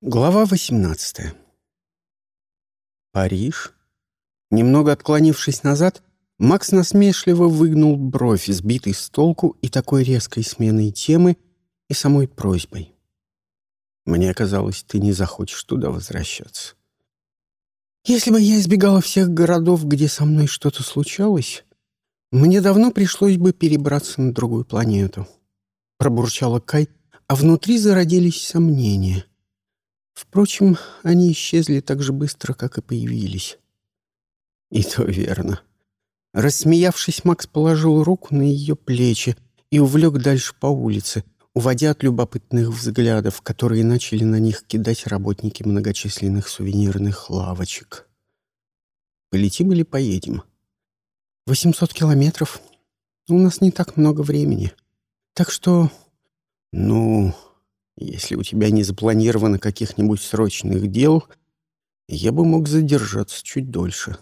Глава 18. Париж. Немного отклонившись назад, Макс насмешливо выгнул бровь, сбитый с толку и такой резкой сменой темы и самой просьбой. Мне казалось, ты не захочешь туда возвращаться. Если бы я избегала всех городов, где со мной что-то случалось, мне давно пришлось бы перебраться на другую планету. Пробурчала Кай, а внутри зародились сомнения. Впрочем, они исчезли так же быстро, как и появились. И то верно. Рассмеявшись, Макс положил руку на ее плечи и увлек дальше по улице, уводя от любопытных взглядов, которые начали на них кидать работники многочисленных сувенирных лавочек. «Полетим или поедем?» «Восемьсот километров. У нас не так много времени. Так что...» «Ну, если у тебя не запланировано каких-нибудь срочных дел, я бы мог задержаться чуть дольше.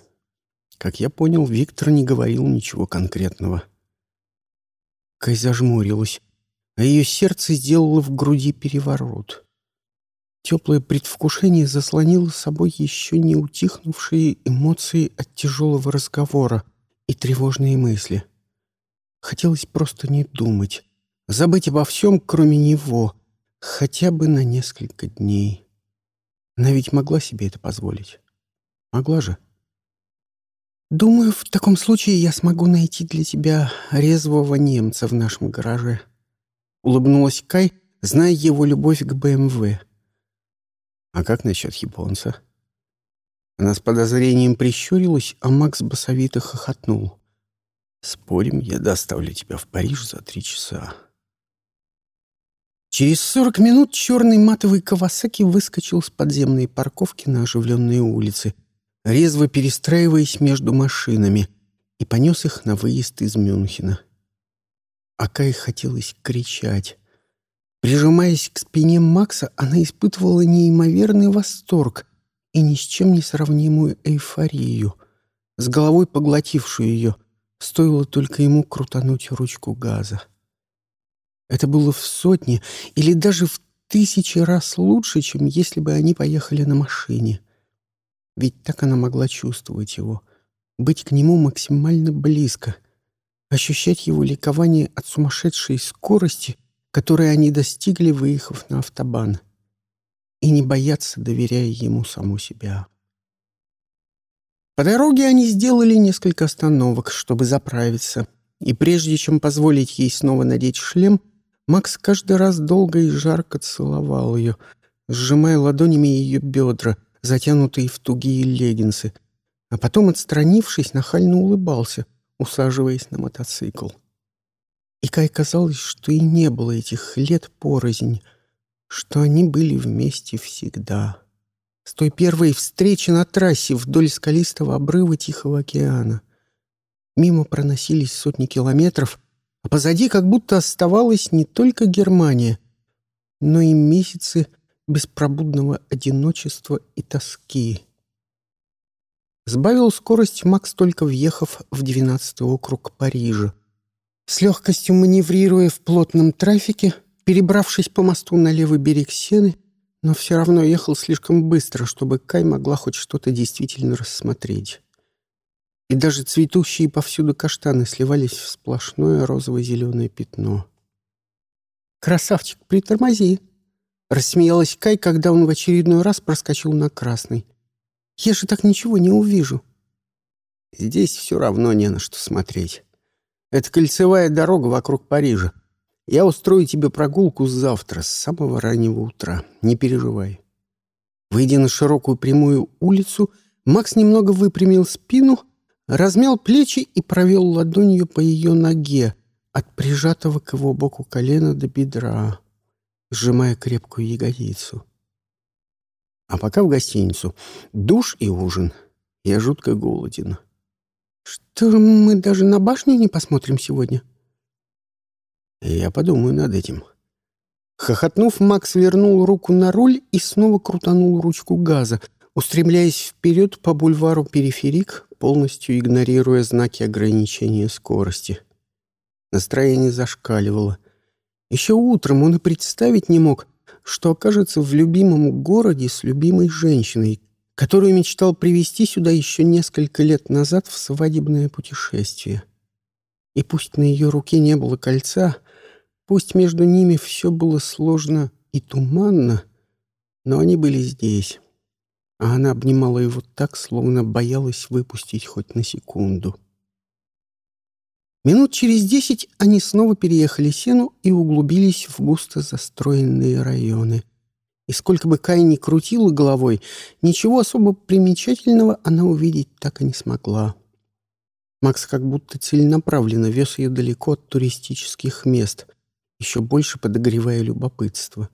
Как я понял, Виктор не говорил ничего конкретного. Кай зажмурилась, а ее сердце сделало в груди переворот. Теплое предвкушение заслонило собой еще не утихнувшие эмоции от тяжелого разговора и тревожные мысли. Хотелось просто не думать, забыть обо всем, кроме него — Хотя бы на несколько дней. Она ведь могла себе это позволить. Могла же. Думаю, в таком случае я смогу найти для тебя резвого немца в нашем гараже. Улыбнулась Кай, зная его любовь к БМВ. А как насчет японца? Она с подозрением прищурилась, а Макс басовито хохотнул. «Спорим, я доставлю тебя в Париж за три часа». Через сорок минут черный матовый Кавасаки выскочил с подземной парковки на оживленные улицы, резво перестраиваясь между машинами, и понес их на выезд из Мюнхена. Акай хотелось кричать. Прижимаясь к спине Макса, она испытывала неимоверный восторг и ни с чем не сравнимую эйфорию, с головой поглотившую ее, стоило только ему крутануть ручку газа. Это было в сотни или даже в тысячи раз лучше, чем если бы они поехали на машине. Ведь так она могла чувствовать его, быть к нему максимально близко, ощущать его ликование от сумасшедшей скорости, которой они достигли, выехав на автобан, и не бояться, доверяя ему саму себя. По дороге они сделали несколько остановок, чтобы заправиться, и прежде чем позволить ей снова надеть шлем — Макс каждый раз долго и жарко целовал ее, сжимая ладонями ее бедра, затянутые в тугие леггинсы, а потом, отстранившись, нахально улыбался, усаживаясь на мотоцикл. И Кай казалось, что и не было этих лет порознь, что они были вместе всегда. С той первой встречи на трассе вдоль скалистого обрыва Тихого океана. Мимо проносились сотни километров — а позади как будто оставалась не только Германия, но и месяцы беспробудного одиночества и тоски. Сбавил скорость Макс, только въехав в двенадцатый округ Парижа. С легкостью маневрируя в плотном трафике, перебравшись по мосту на левый берег Сены, но все равно ехал слишком быстро, чтобы Кай могла хоть что-то действительно рассмотреть и даже цветущие повсюду каштаны сливались в сплошное розово-зеленое пятно. «Красавчик, притормози!» — рассмеялась Кай, когда он в очередной раз проскочил на красный. «Я же так ничего не увижу». «Здесь все равно не на что смотреть. Это кольцевая дорога вокруг Парижа. Я устрою тебе прогулку завтра, с самого раннего утра. Не переживай». Выйдя на широкую прямую улицу, Макс немного выпрямил спину — размял плечи и провел ладонью по ее ноге, от прижатого к его боку колена до бедра, сжимая крепкую ягодицу. А пока в гостиницу. Душ и ужин. Я жутко голоден. Что мы даже на башню не посмотрим сегодня? Я подумаю над этим. Хохотнув, Макс вернул руку на руль и снова крутанул ручку газа, устремляясь вперед по бульвару Периферик, полностью игнорируя знаки ограничения скорости. Настроение зашкаливало. Еще утром он и представить не мог, что окажется в любимом городе с любимой женщиной, которую мечтал привести сюда еще несколько лет назад в свадебное путешествие. И пусть на ее руке не было кольца, пусть между ними все было сложно и туманно, но они были здесь, а она обнимала его так, словно боялась выпустить хоть на секунду. Минут через десять они снова переехали сену и углубились в густо застроенные районы. И сколько бы Кай ни крутила головой, ничего особо примечательного она увидеть так и не смогла. Макс как будто целенаправленно вез ее далеко от туристических мест, еще больше подогревая любопытство.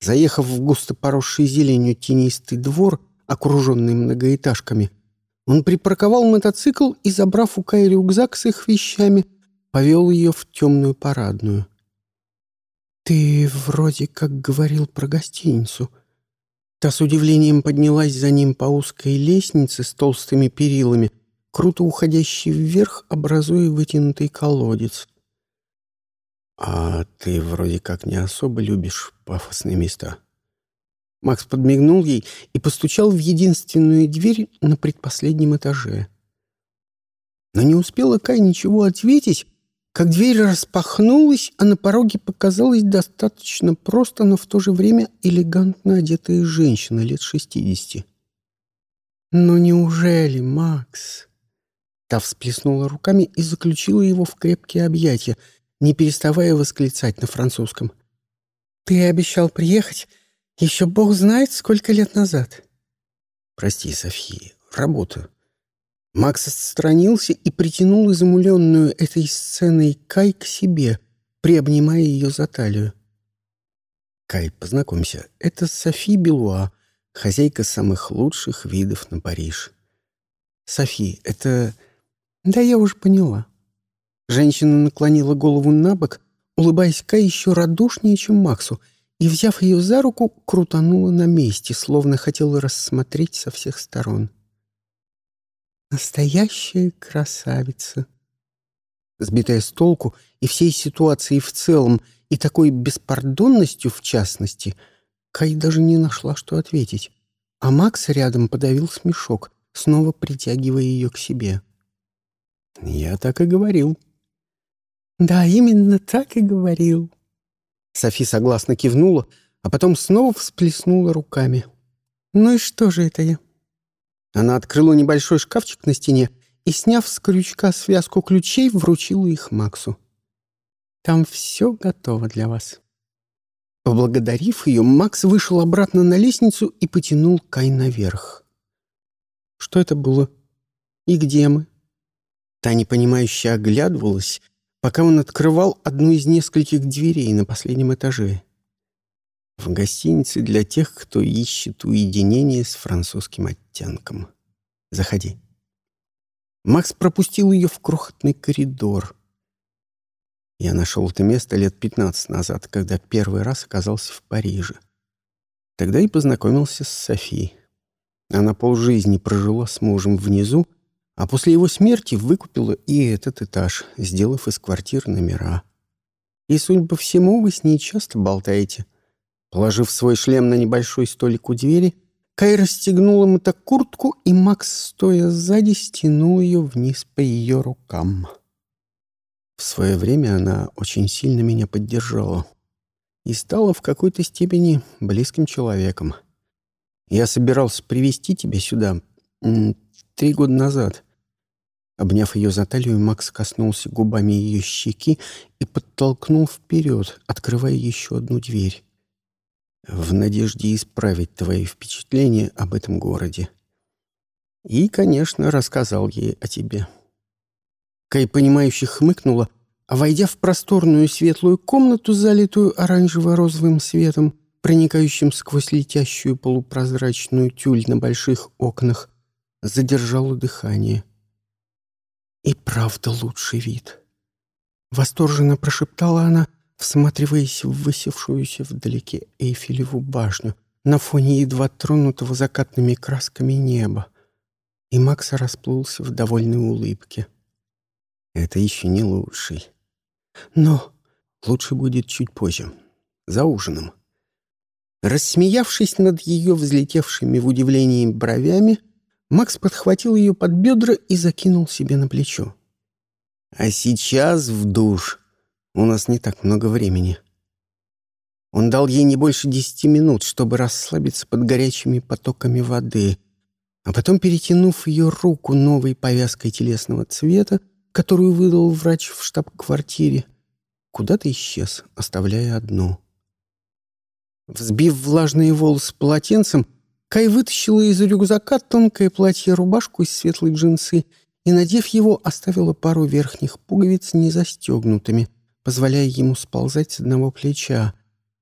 Заехав в густо поросший зеленью тенистый двор, окруженный многоэтажками, он припарковал мотоцикл и, забрав у Кай рюкзак с их вещами, повел ее в темную парадную. «Ты вроде как говорил про гостиницу». Та с удивлением поднялась за ним по узкой лестнице с толстыми перилами, круто уходящей вверх, образуя вытянутый колодец. «А ты вроде как не особо любишь пафосные места», Макс подмигнул ей и постучал в единственную дверь на предпоследнем этаже. Но не успела Кай ничего ответить, как дверь распахнулась, а на пороге показалась достаточно просто, но в то же время элегантно одетая женщина лет шестидесяти. «Ну неужели, Макс?» Та всплеснула руками и заключила его в крепкие объятия, не переставая восклицать на французском. «Ты обещал приехать, еще бог знает, сколько лет назад. Прости, София, работа. Макс отстранился и притянул изумленную этой сценой Кай к себе, приобнимая ее за талию. Кай, познакомься, это Софи Белуа, хозяйка самых лучших видов на Париж. Софи, это... Да я уже поняла. Женщина наклонила голову на бок, улыбаясь Кай еще радушнее, чем Максу — и, взяв ее за руку, крутанула на месте, словно хотела рассмотреть со всех сторон. Настоящая красавица. Сбитая с толку и всей ситуацией в целом, и такой беспардонностью в частности, Кай даже не нашла, что ответить. А Макс рядом подавил смешок, снова притягивая ее к себе. «Я так и говорил». «Да, именно так и говорил», Софи согласно кивнула, а потом снова всплеснула руками. «Ну и что же это я?» Она открыла небольшой шкафчик на стене и, сняв с крючка связку ключей, вручила их Максу. «Там все готово для вас». Поблагодарив ее, Макс вышел обратно на лестницу и потянул Кай наверх. «Что это было? И где мы?» Та непонимающе оглядывалась, пока он открывал одну из нескольких дверей на последнем этаже. В гостинице для тех, кто ищет уединение с французским оттенком. Заходи. Макс пропустил ее в крохотный коридор. Я нашел это место лет пятнадцать назад, когда первый раз оказался в Париже. Тогда и познакомился с Софией. Она полжизни прожила с мужем внизу, а после его смерти выкупила и этот этаж, сделав из квартир номера. И, судя по всему, вы с ней часто болтаете. Положив свой шлем на небольшой столик у двери, Кай расстегнула мотокуртку, и Макс, стоя сзади, стянул ее вниз по ее рукам. В свое время она очень сильно меня поддержала и стала в какой-то степени близким человеком. Я собирался привести тебя сюда три года назад, Обняв ее за талию, Макс коснулся губами ее щеки и подтолкнул вперед, открывая еще одну дверь. В надежде исправить твои впечатления об этом городе. И, конечно, рассказал ей о тебе. Кай, понимающе хмыкнула, а, войдя в просторную светлую комнату, залитую оранжево-розовым светом, проникающим сквозь летящую полупрозрачную тюль на больших окнах, задержала дыхание — и правда лучший вид. Восторженно прошептала она, всматриваясь в высевшуюся вдалеке Эйфелеву башню на фоне едва тронутого закатными красками неба. И Макс расплылся в довольной улыбке. Это еще не лучший. Но лучше будет чуть позже, за ужином. Рассмеявшись над ее взлетевшими в удивлении бровями, Макс подхватил ее под бедра и закинул себе на плечо. «А сейчас в душ. У нас не так много времени». Он дал ей не больше десяти минут, чтобы расслабиться под горячими потоками воды, а потом, перетянув ее руку новой повязкой телесного цвета, которую выдал врач в штаб-квартире, куда-то исчез, оставляя одну. Взбив влажные волосы полотенцем, Кай вытащила из рюкзака тонкое платье-рубашку из светлой джинсы и, надев его, оставила пару верхних пуговиц незастегнутыми, позволяя ему сползать с одного плеча,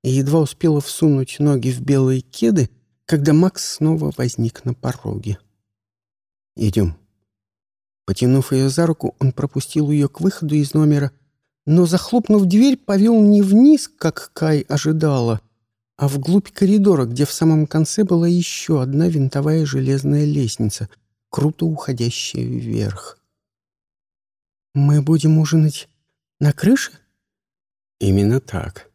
и едва успела всунуть ноги в белые кеды, когда Макс снова возник на пороге. «Идем». Потянув ее за руку, он пропустил ее к выходу из номера, но, захлопнув дверь, повел не вниз, как Кай ожидала, а вглубь коридора, где в самом конце была еще одна винтовая железная лестница, круто уходящая вверх. «Мы будем ужинать на крыше?» «Именно так».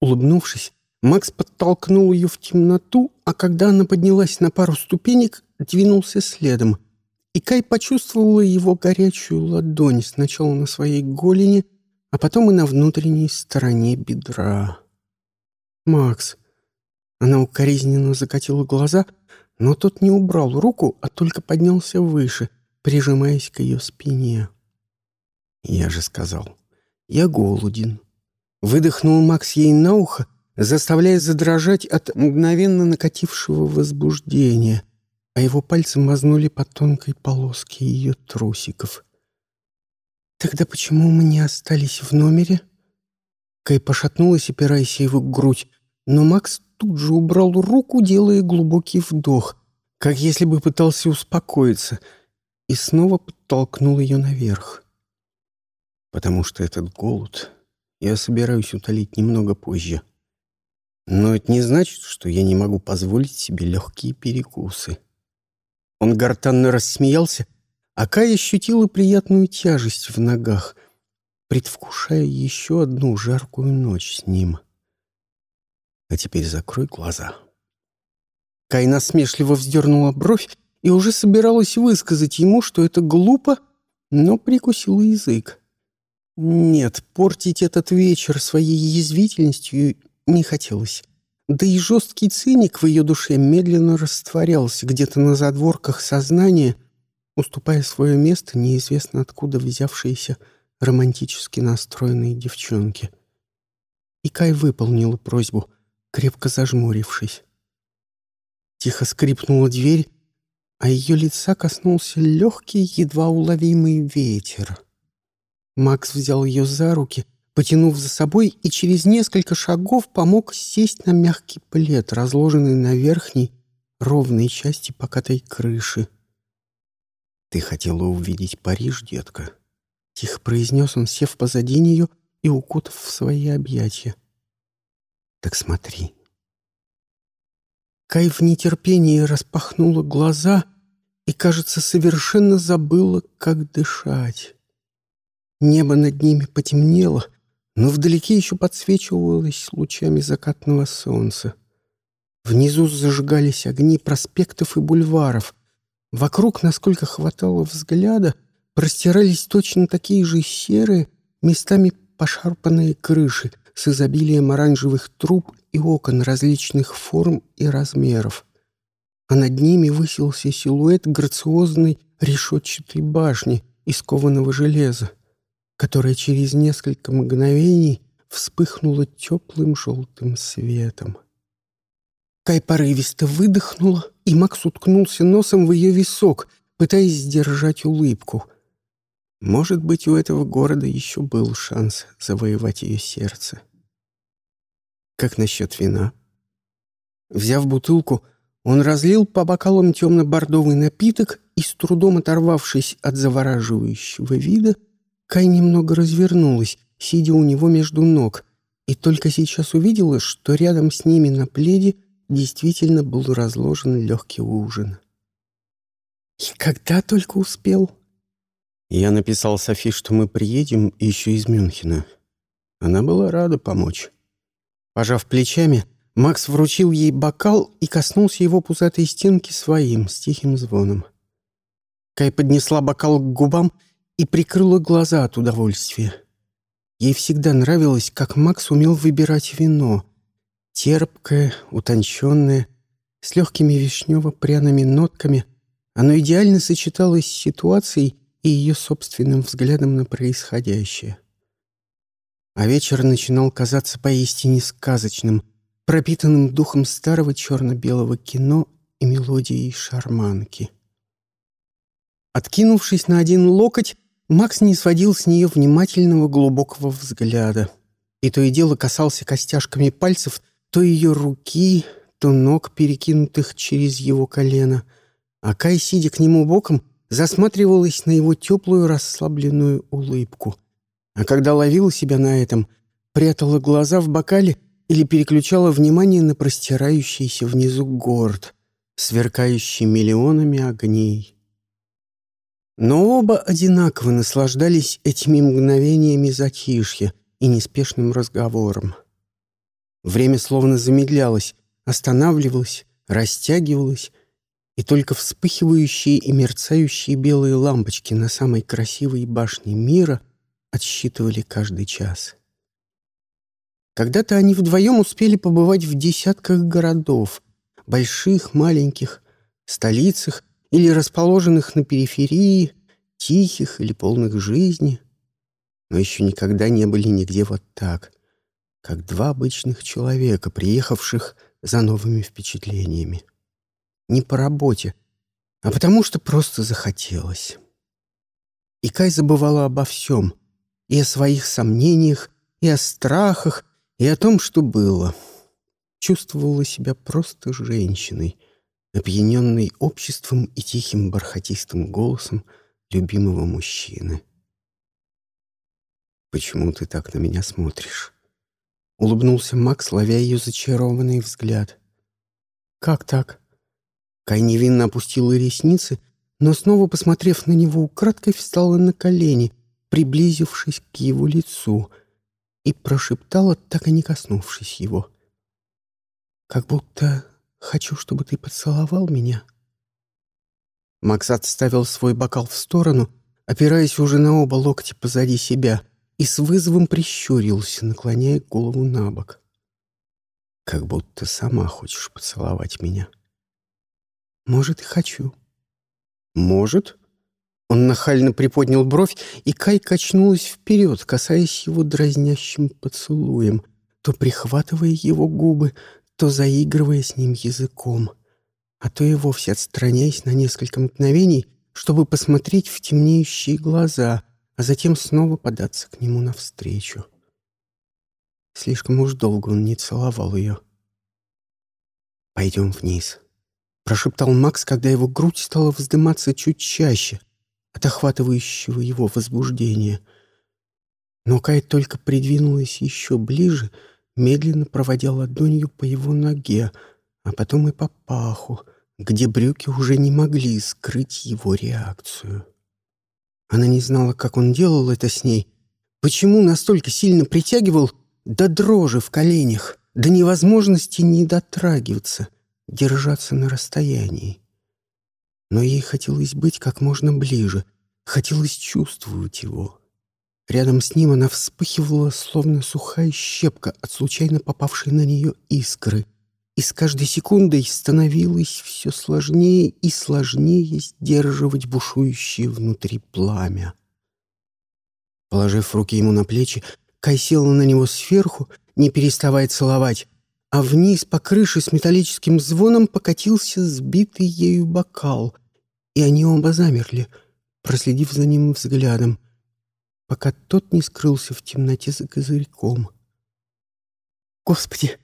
Улыбнувшись, Макс подтолкнул ее в темноту, а когда она поднялась на пару ступенек, двинулся следом. И Кай почувствовала его горячую ладонь сначала на своей голени, а потом и на внутренней стороне бедра. «Макс!» Она укоризненно закатила глаза, но тот не убрал руку, а только поднялся выше, прижимаясь к ее спине. «Я же сказал, я голоден». Выдохнул Макс ей на ухо, заставляя задрожать от мгновенно накатившего возбуждения, а его пальцы мазнули по тонкой полоске ее трусиков. «Тогда почему мы не остались в номере?» Кай пошатнулась, опираясь его грудь, но Макс тут же убрал руку, делая глубокий вдох, как если бы пытался успокоиться, и снова подтолкнул ее наверх. «Потому что этот голод я собираюсь утолить немного позже. Но это не значит, что я не могу позволить себе легкие перекусы». Он гортанно рассмеялся, а Кай ощутила приятную тяжесть в ногах, предвкушая еще одну жаркую ночь с ним. А теперь закрой глаза. Кай насмешливо вздернула бровь и уже собиралась высказать ему, что это глупо, но прикусила язык. Нет, портить этот вечер своей язвительностью не хотелось. Да и жесткий циник в ее душе медленно растворялся где-то на задворках сознания, уступая свое место неизвестно откуда взявшейся романтически настроенной девчонке. И Кай выполнила просьбу, крепко зажмурившись. Тихо скрипнула дверь, а ее лица коснулся легкий, едва уловимый ветер. Макс взял ее за руки, потянув за собой, и через несколько шагов помог сесть на мягкий плед, разложенный на верхней, ровной части покатой крыши. «Ты хотела увидеть Париж, детка?» — тихо произнес он, сев позади нее и укутав в свои объятия. Так смотри. Кай в нетерпении распахнула глаза и, кажется, совершенно забыла, как дышать. Небо над ними потемнело, но вдалеке еще подсвечивалось лучами закатного солнца. Внизу зажигались огни проспектов и бульваров. Вокруг, насколько хватало взгляда, простирались точно такие же серые, местами пошарпанные крыши — с изобилием оранжевых труб и окон различных форм и размеров. А над ними высился силуэт грациозной решетчатой башни из кованого железа, которая через несколько мгновений вспыхнула теплым желтым светом. Кай порывисто выдохнула, и Макс уткнулся носом в ее висок, пытаясь сдержать улыбку — может быть, у этого города еще был шанс завоевать ее сердце. Как насчет вина? Взяв бутылку, он разлил по бокалам темно-бордовый напиток и, с трудом оторвавшись от завораживающего вида, Кай немного развернулась, сидя у него между ног, и только сейчас увидела, что рядом с ними на пледе действительно был разложен легкий ужин. «И когда только успел?» Я написал Софи, что мы приедем еще из Мюнхена. Она была рада помочь. Пожав плечами, Макс вручил ей бокал и коснулся его пузатой стенки своим, с тихим звоном. Кай поднесла бокал к губам и прикрыла глаза от удовольствия. Ей всегда нравилось, как Макс умел выбирать вино. Терпкое, утонченное, с легкими вишнево-пряными нотками. Оно идеально сочеталось с ситуацией и ее собственным взглядом на происходящее. А вечер начинал казаться поистине сказочным, пропитанным духом старого черно-белого кино и мелодией шарманки. Откинувшись на один локоть, Макс не сводил с нее внимательного глубокого взгляда. И то и дело касался костяшками пальцев то ее руки, то ног, перекинутых через его колено. А Кай, сидя к нему боком, засматривалась на его теплую расслабленную улыбку. А когда ловила себя на этом, прятала глаза в бокале или переключала внимание на простирающийся внизу город, сверкающий миллионами огней. Но оба одинаково наслаждались этими мгновениями затишья и неспешным разговором. Время словно замедлялось, останавливалось, растягивалось, и только вспыхивающие и мерцающие белые лампочки на самой красивой башне мира отсчитывали каждый час. Когда-то они вдвоем успели побывать в десятках городов, больших, маленьких, столицах или расположенных на периферии, тихих или полных жизни, но еще никогда не были нигде вот так, как два обычных человека, приехавших за новыми впечатлениями. Не по работе, а потому что просто захотелось. И Кай забывала обо всем, и о своих сомнениях, и о страхах, и о том, что было. Чувствовала себя просто женщиной, опьяненной обществом и тихим бархатистым голосом любимого мужчины. «Почему ты так на меня смотришь?» Улыбнулся Макс, ловя ее зачарованный взгляд. «Как так?» Кай невинно опустила ресницы, но снова, посмотрев на него украдкой, встала на колени, приблизившись к его лицу, и прошептала, так и не коснувшись его. «Как будто Хочу, чтобы ты поцеловал меня». Макс отставил свой бокал в сторону, опираясь уже на оба локти позади себя, и с вызовом прищурился, наклоняя голову на бок. «Как будто сама хочешь поцеловать меня». «Может, и хочу». «Может?» Он нахально приподнял бровь, и Кай качнулась вперед, касаясь его дразнящим поцелуем, то прихватывая его губы, то заигрывая с ним языком, а то и вовсе отстраняясь на несколько мгновений, чтобы посмотреть в темнеющие глаза, а затем снова податься к нему навстречу. Слишком уж долго он не целовал ее. «Пойдем вниз», — прошептал Макс, когда его грудь стала вздыматься чуть чаще от охватывающего его возбуждения. Но Кай только придвинулась еще ближе — медленно проводя ладонью по его ноге, а потом и по паху, где брюки уже не могли скрыть его реакцию. Она не знала, как он делал это с ней, почему настолько сильно притягивал до дрожи в коленях, до невозможности не дотрагиваться, держаться на расстоянии. Но ей хотелось быть как можно ближе, хотелось чувствовать его. Рядом с ним она вспыхивала, словно сухая щепка от случайно попавшей на нее искры, и с каждой секундой становилось все сложнее и сложнее сдерживать бушующее внутри пламя. Положив руки ему на плечи, Кай села на него сверху, не переставая целовать, а вниз по крыше с металлическим звоном покатился сбитый ею бокал, и они оба замерли, проследив за ним взглядом — пока тот не скрылся в темноте за козырьком. «Господи,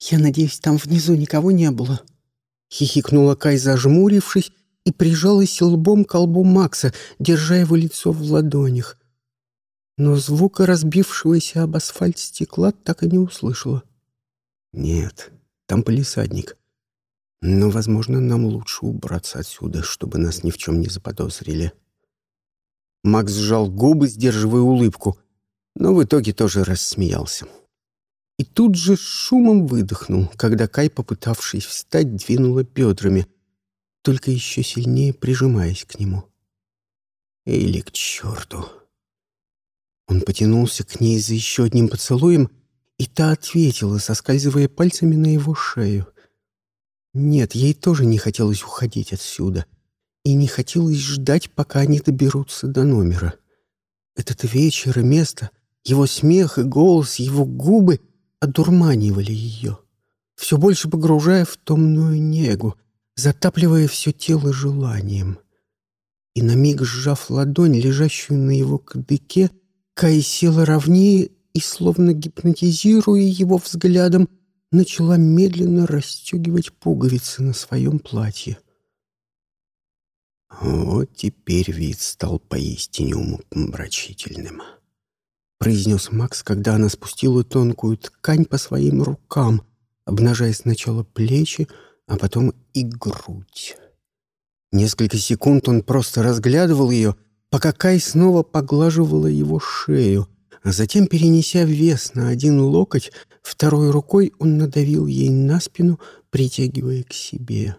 я надеюсь, там внизу никого не было?» Хихикнула Кай, зажмурившись, и прижалась лбом к лбу Макса, держа его лицо в ладонях. Но звука разбившегося об асфальт стекла так и не услышала. «Нет, там полисадник. Но, возможно, нам лучше убраться отсюда, чтобы нас ни в чем не заподозрили». Макс сжал губы, сдерживая улыбку, но в итоге тоже рассмеялся. и тут же шумом выдохнул, когда Кай, попытавшись встать, двинула бедрами, только еще сильнее прижимаясь к нему. Или к черту. Он потянулся к ней за еще одним поцелуем, и та ответила, соскальзывая пальцами на его шею. Нет, ей тоже не хотелось уходить отсюда. И не хотелось ждать, пока они доберутся до номера. Этот вечер и место, его смех и голос, его губы одурманивали ее, все больше погружая в томную негу, затапливая все тело желанием. И на миг сжав ладонь, лежащую на его кадыке, Кай села ровнее и, словно гипнотизируя его взглядом, начала медленно расстегивать пуговицы на своем платье. «Вот теперь вид стал поистине умопомрачительным», — произнес Макс, когда она спустила тонкую ткань по своим рукам, обнажая сначала плечи, а потом и грудь. Несколько секунд он просто разглядывал ее, пока Кай снова поглаживала его шею, а затем, перенеся вес на один локоть, второй рукой он надавил ей на спину, притягивая к себе.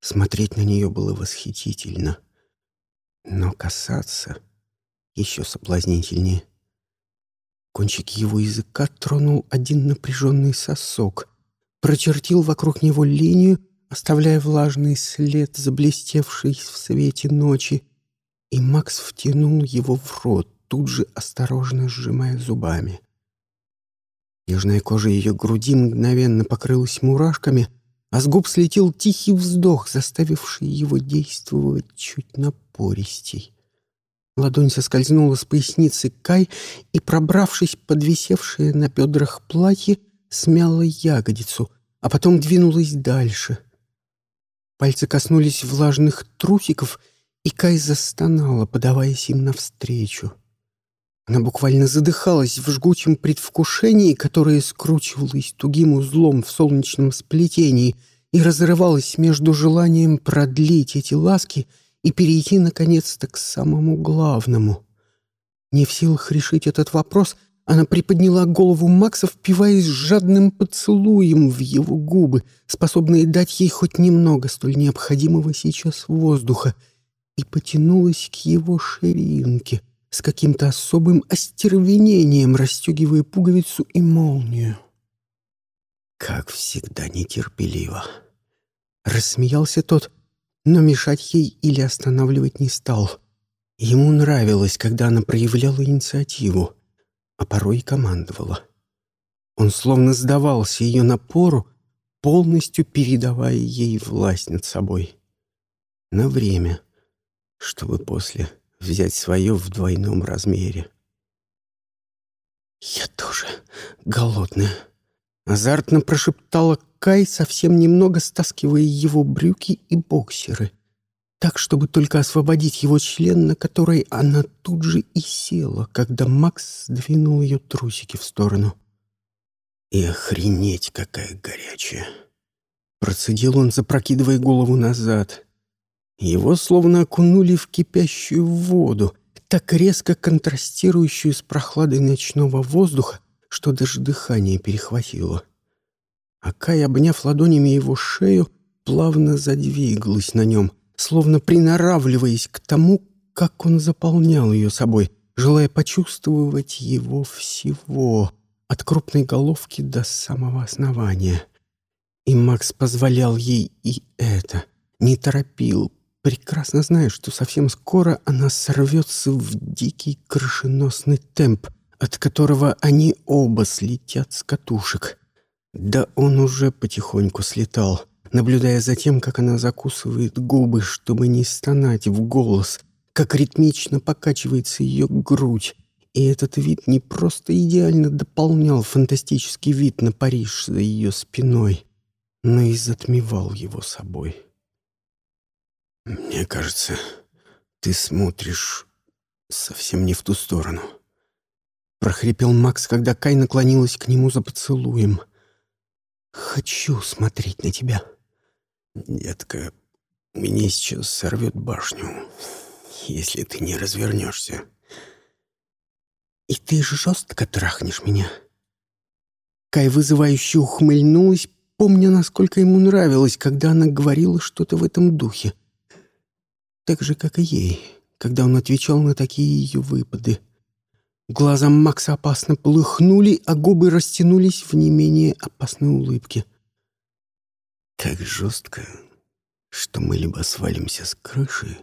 Смотреть на нее было восхитительно, но касаться еще соблазнительнее. Кончик его языка тронул один напряженный сосок, прочертил вокруг него линию, оставляя влажный след, заблестевший в свете ночи, и Макс втянул его в рот, тут же осторожно сжимая зубами. Нежная кожа ее груди мгновенно покрылась мурашками, а с губ слетел тихий вздох, заставивший его действовать чуть напористей. Ладонь соскользнула с поясницы Кай и, пробравшись под висевшее на бедрах платье, смяла ягодицу, а потом двинулась дальше. Пальцы коснулись влажных трусиков — и Кай застонала, подаваясь им навстречу. Она буквально задыхалась в жгучем предвкушении, которое скручивалось тугим узлом в солнечном сплетении и разрывалось между желанием продлить эти ласки и перейти, наконец-то, к самому главному. Не в силах решить этот вопрос, она приподняла голову Макса, впиваясь жадным поцелуем в его губы, способные дать ей хоть немного столь необходимого сейчас воздуха — и потянулась к его ширинке, с каким-то особым остервенением расстегивая пуговицу и молнию. Как всегда нетерпеливо. Рассмеялся тот, но мешать ей или останавливать не стал. Ему нравилось, когда она проявляла инициативу, а порой и командовала. Он словно сдавался ее напору, полностью передавая ей власть над собой. На время — чтобы после взять свое в двойном размере. «Я тоже голодная», — азартно прошептала Кай, совсем немного стаскивая его брюки и боксеры, так, чтобы только освободить его член, на который она тут же и села, когда Макс сдвинул ее трусики в сторону. «И охренеть, какая горячая!» Процедил он, запрокидывая голову назад — его словно окунули в кипящую воду, так резко контрастирующую с прохладой ночного воздуха, что даже дыхание перехватило. А Кай, обняв ладонями его шею, плавно задвигалась на нем, словно приноравливаясь к тому, как он заполнял ее собой, желая почувствовать его всего, от крупной головки до самого основания. И Макс позволял ей и это, не торопил, прекрасно зная, что совсем скоро она сорвется в дикий крышеносный темп, от которого они оба слетят с катушек. Да он уже потихоньку слетал, наблюдая за тем, как она закусывает губы, чтобы не стонать в голос, как ритмично покачивается ее грудь, и этот вид не просто идеально дополнял фантастический вид на Париж за ее спиной, но и затмевал его собой. «Мне кажется, ты смотришь совсем не в ту сторону», — прохрипел Макс, когда Кай наклонилась к нему за поцелуем. «Хочу смотреть на тебя». «Детка, меня сейчас сорвет башню, если ты не развернешься». «И ты жестко трахнешь меня?» Кай вызывающе ухмыльнулась, помня, насколько ему нравилось, когда она говорила что-то в этом духе. Так же, как и ей, когда он отвечал на такие ее выпады. Глаза Макса опасно полыхнули, а губы растянулись в не менее опасной улыбке. «Так жестко, что мы либо свалимся с крыши,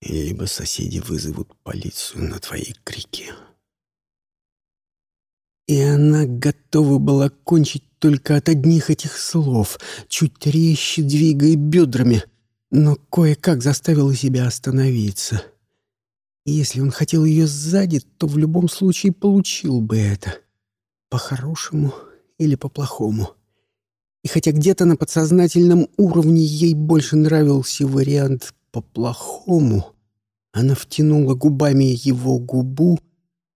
либо соседи вызовут полицию на твои крики». И она готова была кончить только от одних этих слов, чуть резче двигая бедрами, но кое-как заставила себя остановиться. И если он хотел ее сзади, то в любом случае получил бы это. По-хорошему или по-плохому. И хотя где-то на подсознательном уровне ей больше нравился вариант «по-плохому», она втянула губами его губу,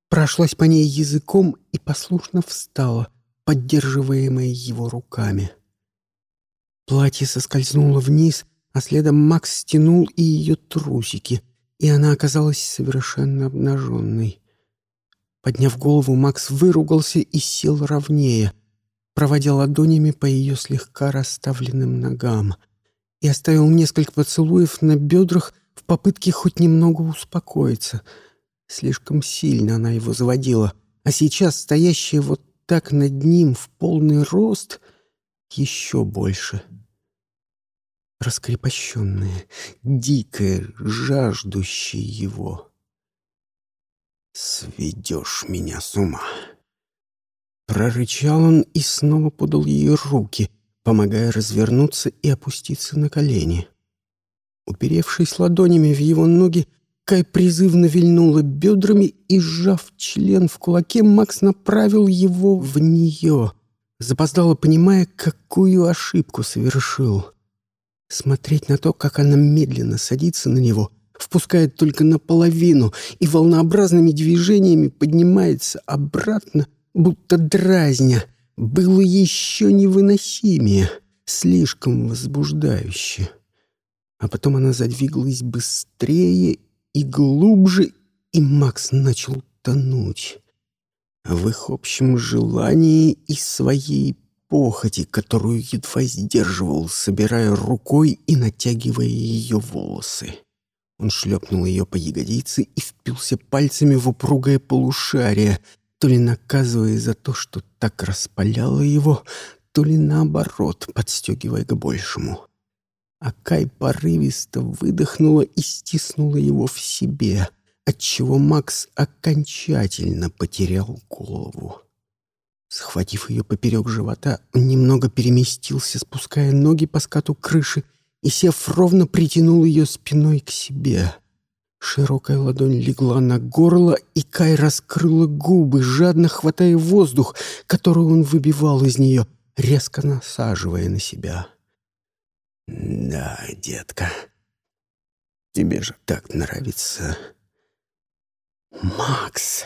прошлась по ней языком и послушно встала, поддерживаемая его руками. Платье соскользнуло вниз, а следом Макс стянул и ее трусики, и она оказалась совершенно обнаженной. Подняв голову, Макс выругался и сел ровнее, проводя ладонями по ее слегка расставленным ногам, и оставил несколько поцелуев на бедрах в попытке хоть немного успокоиться — Слишком сильно она его заводила, а сейчас стоящая вот так над ним в полный рост еще больше. Раскрепощенная, дикая, жаждущая его. «Сведешь меня с ума!» Прорычал он и снова подал ей руки, помогая развернуться и опуститься на колени. Уперевшись ладонями в его ноги, Кай призывно вильнула бедрами и, сжав член в кулаке, Макс направил его в нее, запоздало понимая, какую ошибку совершил. Смотреть на то, как она медленно садится на него, впускает только наполовину и волнообразными движениями поднимается обратно, будто дразня, было еще невыносимее, слишком возбуждающе. А потом она задвигалась быстрее и глубже, и Макс начал тонуть. В их общем желании и своей похоти, которую едва сдерживал, собирая рукой и натягивая ее волосы. Он шлепнул ее по ягодице и впился пальцами в упругое полушарие, то ли наказывая за то, что так распаляло его, то ли наоборот, подстегивая к большему. А Кай порывисто выдохнула и стиснула его в себе, отчего Макс окончательно потерял голову. Схватив ее поперек живота, он немного переместился, спуская ноги по скату крыши, и, сев ровно, притянул ее спиной к себе. Широкая ладонь легла на горло, и Кай раскрыла губы, жадно хватая воздух, который он выбивал из нее, резко насаживая на себя. «Да, детка, тебе же так нравится». «Макс!»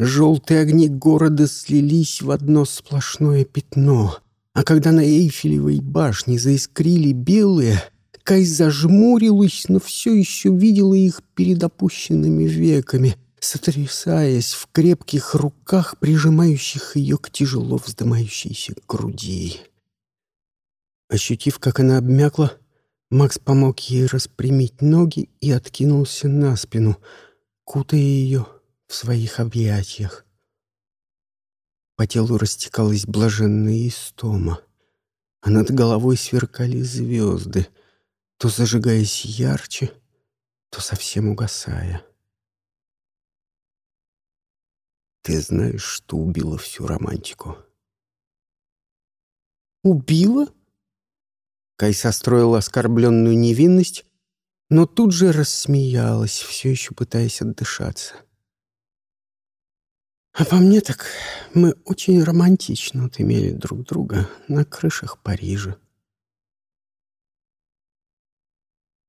Желтые огни города слились в одно сплошное пятно, а когда на Эйфелевой башне заискрили белые, Кай зажмурилась, но все еще видела их перед опущенными веками, сотрясаясь в крепких руках, прижимающих ее к тяжело вздымающейся груди. Ощутив, как она обмякла, Макс помог ей распрямить ноги и откинулся на спину, кутая ее в своих объятиях. По телу растекалась блаженная истома, а над головой сверкали звезды, то зажигаясь ярче, то совсем угасая. Ты знаешь, что убило всю романтику? «Убила?» Кай состроил оскорбленную невинность, но тут же рассмеялась, все еще пытаясь отдышаться. А по мне так мы очень романтично отымели друг друга на крышах Парижа.